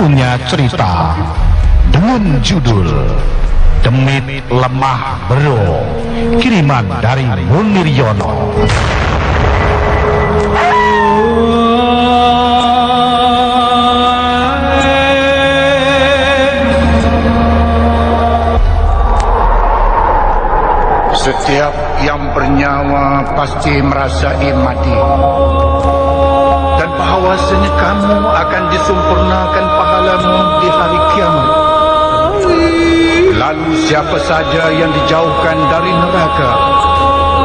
Punya cerita dengan judul Demit Lemah Bero kiriman dari Munir Yono. Setiap yang bernyawa pasti merasai mati. Bahawasanya kamu akan disempurnakan pahalamu di hari kiamat. Lalu siapa saja yang dijauhkan dari neraka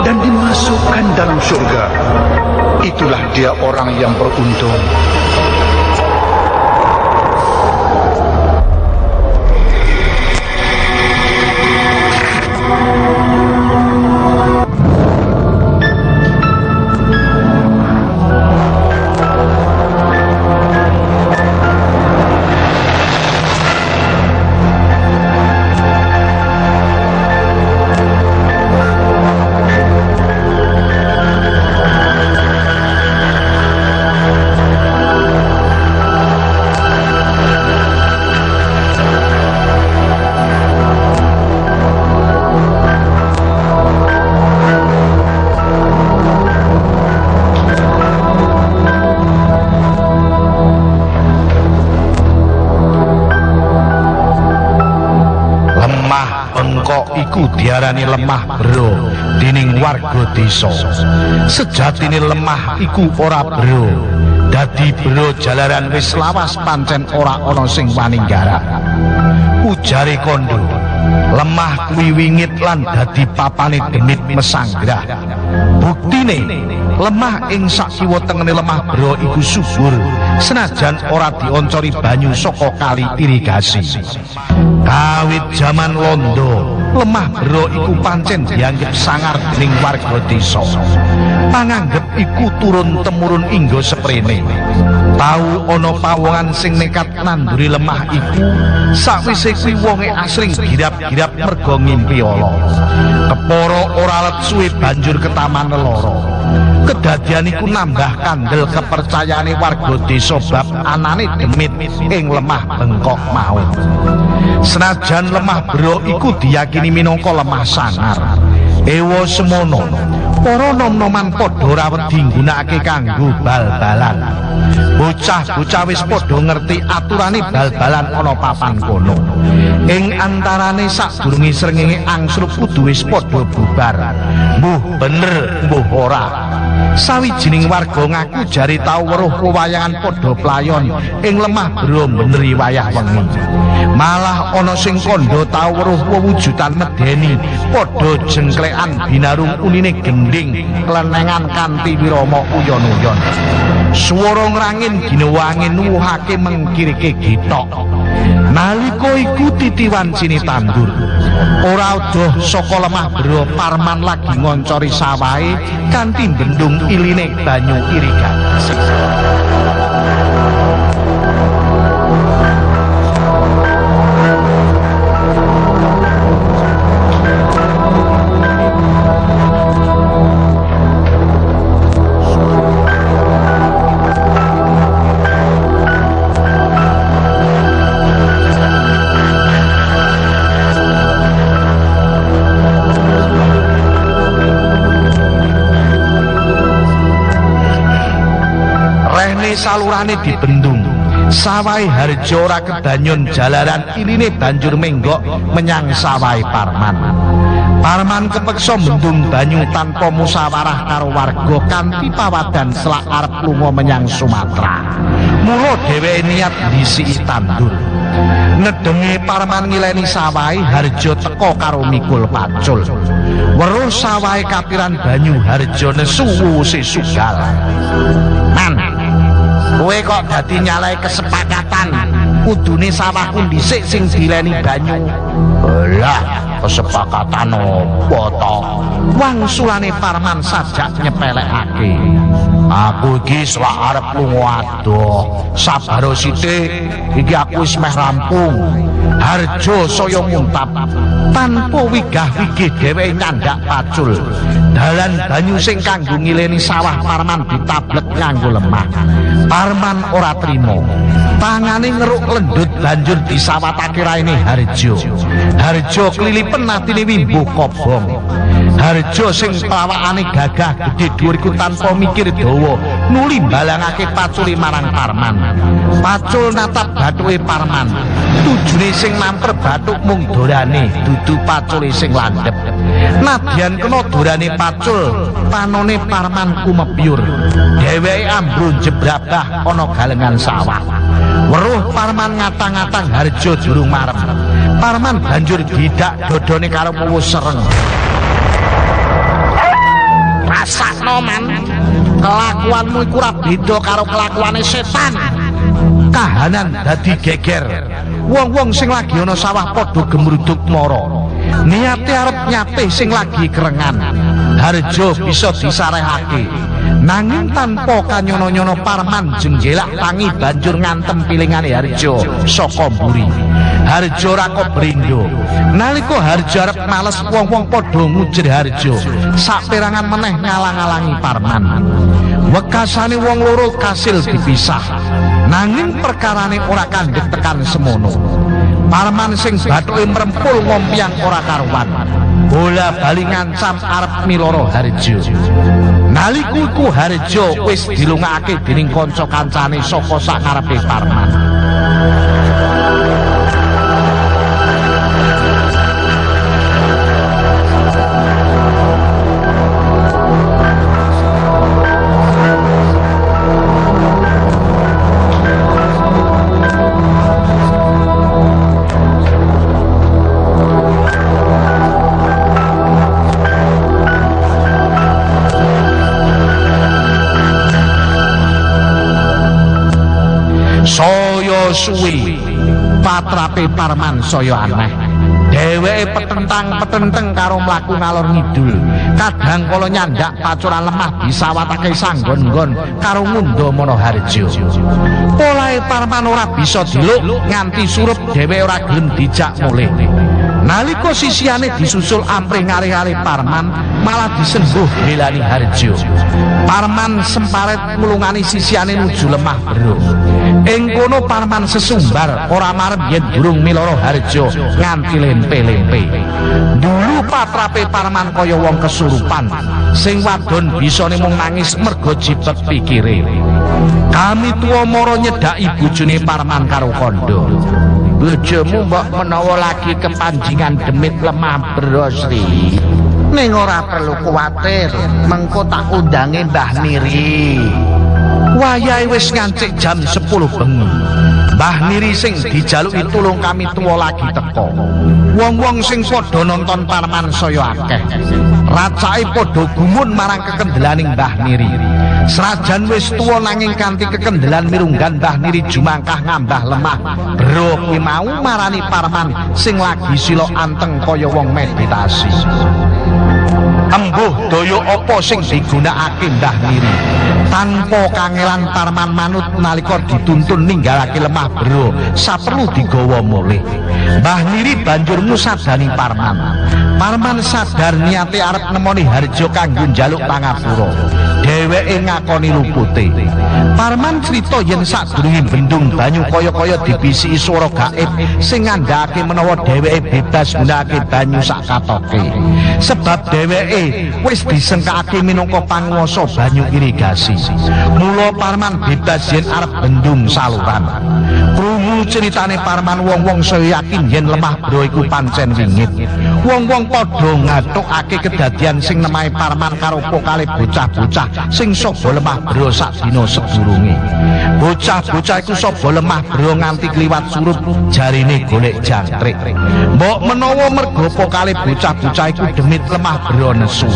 dan dimasukkan dalam syurga, itulah dia orang yang beruntung. Bengkok iku diarani lemah bro dening warga desa. Sejatine lemah iku ora bro. Dadi bro jalaran wis lawas pancen ora ana sing wani nggarap. Ujare kondo, lemah kuwi wingit lan dadi papane demit mesanggrah. Buktine lemah ing sak kiwa tengene lemah bro iku subur senajan ora dioncori banyu saka kali irigasi. Kawit jaman londo, lemah bro iku pancen dianggep sangar dening warga desa. Panganggep iku turun temurun inggo seprene. Tau ana pawongan sing nekat nanduri lemah iku, sakwise kuwi wonge asring girap-girap mergo ngimpi ala. Kepara ora let suwe banjur ketaman leloro. Kedadian iku nambah kandel kepercayaane warga desa bab anane demit ing lemah bengkok mau. Senajan lemah bro iku diyakini minangka lemah sangar. Ewa semono, para nom-noman padha ora wedi nggunakake kanggo bal-balan. Bocah-bocah wis padha ngerti aturane bal-balan ana papan kono. Ing antarane sadurunge srengenge angslup kudu wis padha bubar. Mbuh bener, mbuh ora. Sawijining warga ngaku jari tau weruh wewayangan padha playon ing lemah bro beneri wayah wengi. Malah ana sing kandha tau weruh wewujudan medeni padha jengklekan binarung unine gending klenengan kanthi wirama uyon-uyon. Swara ngrangin ginewangi nuwuhake mengkirike gitok. Nalika iku titiwan sini tandur. Ora udoh saka lemah bro Parman lagi ngoncori sawahe kanthi bendung iline banyu irigasi. Rehne salurane dibendung. Sawai harjo ora kedanyon jalaran iline banjur menggok menyang sawai Parman. Parman kepeksa mendung banyu tanpa musyawarah karo warga kanthi pawadan selak arep lunga menyang Sumatera. Mula dheweke niat disiki tandur. Nedenge Parman ngileni sawai harjo teka karo mikul pacul. Weruh sawai kapiran banyu harjo nesu sesugal. Man, kowe kok dadi nyalai kesepakatan? Kudune sawahku dhisik sing dileni banyu. Lah kesepakatan apa to? Wangsulane Parman sajak nyepelekake. Aku iki swak arep lunga adoh. Sabar sithik, iki aku wis meh rampung. Harjo saya muntap. Tanpa wigah-wigih dheweke nyandak pacul. Dalan banyu sing kanggo ngileni sawah Parman ditablek nganggo lemah. Parman ora trimo. Tangane ngeruk lendut banjur disawatake raine Harjo. Harjo klilipen atine wimbuh kobong. Harjo sing pawakane gagah gedhe dhuwur iku tanpa mikir dawa nuli balangake paculi marang Parman. Pacul natap bathuke Parman. Tujune sing mamper bathuk mung dorane, dudu pacule sing landhep. Nadyan kena dorane pacul, panone Parman kumebyur. Dheweke ambrun jebrabah ana galengan sawah. Weruh Parman ngatang-ngatang Harjo durung marem. Parman banjur didak dodone karo muwus sereng. Man kelakuanmu iku ora beda karo kelakuane setan. Kahanan dadi geger. Wong-wong sing lagi ana sawah padha gemruduk mara. Niate arep nyapih sing lagi kerengan. Harjo bisa disarehake nanging tanpa kanyono-nyono parman jenggelak tangi banjur ngantem pilingane harjo saka mburi Harjo ora kok brindo. Nalika Harjo arep males wong-wong padha ngujir Harjo, saperangan meneh ngalang-alangi Parman. Wekasane wong loro kasil dipisah. Nanging perkarane ora kandhek tekan semono. Parman sing bathuke mrempul ngompiang ora karuan. Bola bali ngancam arep miloro Harjo. Nalika iku Harjo wis dilungakake dening kanca kancane saka sakarepe Parman. Suwi patrape parman saya aneh. Dheweke petentang-petenteng karo mlaku ngalor ngidul. Kadang kala nyandak pacuran lemah disawatake sanggon-nggon karo ngundha monoharjo. Polahe parman ora bisa diluk nganti surup dheweke ora gelem dijak mulih Nalika sisiane disusul amprih ngari-ngari Parman malah disembuh belani Harjo. Parman semparet mulungani sisiane nuju lemah bro. Ing kono Parman sesumbar ora marem yen durung miloro Harjo nganti lempe-lempe. Dulu patrape Parman kaya wong kesurupan sing wadon bisane mung nangis mergo jipet pikire. Kami tuwa mara nyedaki bojone Parman karo kondo. Bojomu mbok menawa lagi kepanjingan demit lemah brosri ning ora perlu kuwatir mengko tak undange Mbah Miri. Wayahe wis ngancik jam 10 bengi Mbah Miri sing dijaluki tulung kami tuwa lagi teko wong-wong sing padha nonton Parman saya akeh racake padha gumun marang kekendelaning Mbah Miri Serajan wis tuwa nanging kanthi kekendelan mirunggan Mbah Niri jumangkah ngambah lemah. Bro mau marani Parman sing lagi sila anteng kaya wong meditasi. Apa sing digunakake Mbah Niri? Tanpa kangelan Parman manut nalika dituntun ninggalake lemah bro, saperlu digawa mulih. Mbah Niri banjur ngusadani Parman. Parman sadar niate arep nemoni Harjo kanggo njaluk pangapura. Dheweke ngakoni lupute. Parman crita yen sadurunge bendung banyu kaya-kaya dibisiki swara gaib sing ngandhakake menawa dheweke bebas gunakake banyu sak katoke. Sebab dheweke wis disengkakake minangka panguwasa banyu irigasi. Mula Parman bebas yen arep bendung saluran. Krungu ceritane Parman wong-wong saya yen lemah bro iku pancen wingit. Wong-wong padha ngatukake kedadian sing nemahe Parman karo pokale bocah-bocah sing sapa lemah bro sak dina sedurunge. Bocah-bocah iku sapa lemah bro nganti kliwat surup jarine golek jangkrik. Mbok menawa mergo pokale bocah-bocah iku demit lemah bro nesu.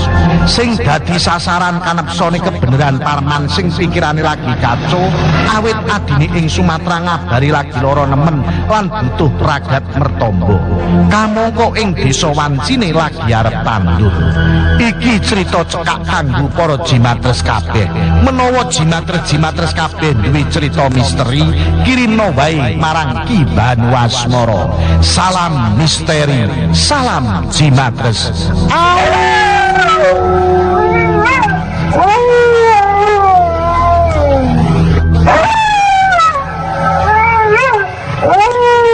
Sing dadi sasaran kanepsone kebenaran Parman sing pikirane lagi kacau awit adine ing Sumatera ngabur ngabari lagi loro nemen lan butuh ragat mertombo. Kamangka ing desa wancine lagi arep tandur iki cerita cekak kanggo para jimatres kabeh. Menawa jimatres jimatres kabeh duwe cerita misteri kirina wae marang Ki Banu Asmara salam misteri salam jimatres ¡Oh!